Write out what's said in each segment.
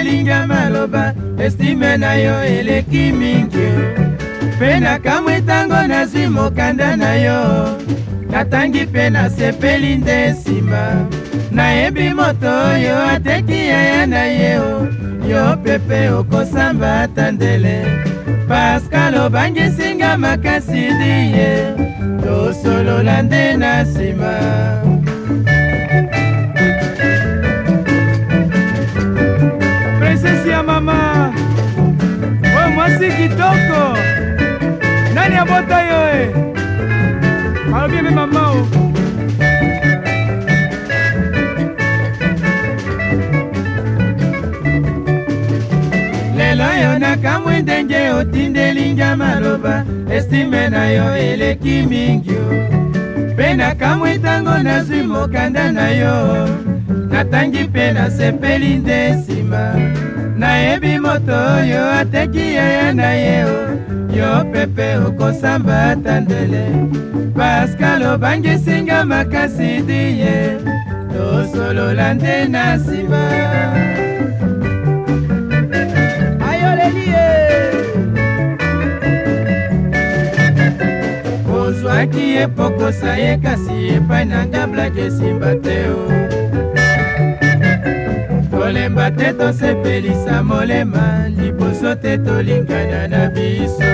elinga maloba estime na yo eleki mingi mpe nakamwi ntango nazwi mokanda na yo natangi mpe nasepeli nde nsima nayebi moto oyo ateki yaya na ye o yo pepe okosamba ata ndele paskal obangisinga makasi diye tosolola nde na nsima kobota yo e alobi eme mama o lelo yo nakamwi ndenge otindeli nga maloba estime na yo eleki mingi o mpe nakamwi ntango nazwi mokanda na yo natangi mpe nasepeli nde nsima nayebi moto oyo ateki yaya na ye o yo pepe okosamba ata ndele paskal obangisinga makasi diye tosolola nde na nsima ayoleli ye ozwaki ye pokosa ye kasi epai na nga blake esimba te o pamba te tosepelisa molema liboso te tolingana na biso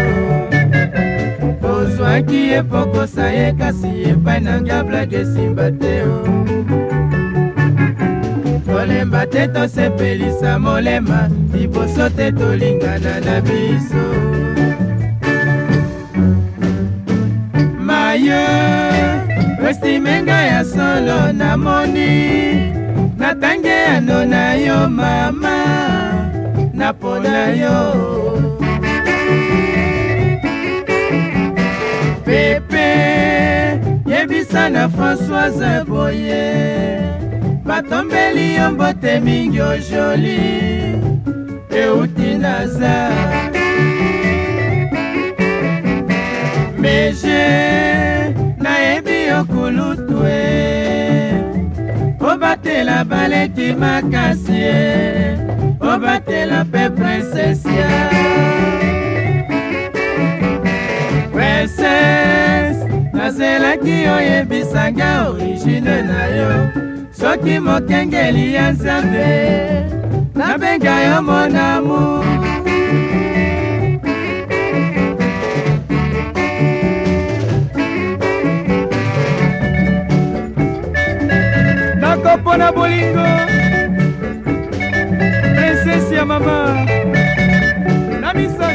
ozwaki epokosa ye kasi epai nanga blage esimba te o kolemba te tosepelisa molema liboso te tolingana na biso mayo estimenga ya solo namoni natangi ano na yo mama napola yo pepe yebisa na françoise boye batombeli yo mbotemi yo joli euti na zaa obatela baleki makasi ye obatela mpe prinsesia princese nazelaki oyebisanga origine na yo soki mokengeli ya nzambe nabenga yo monamu yango mpo na bolingo prinsesi ya mama na misa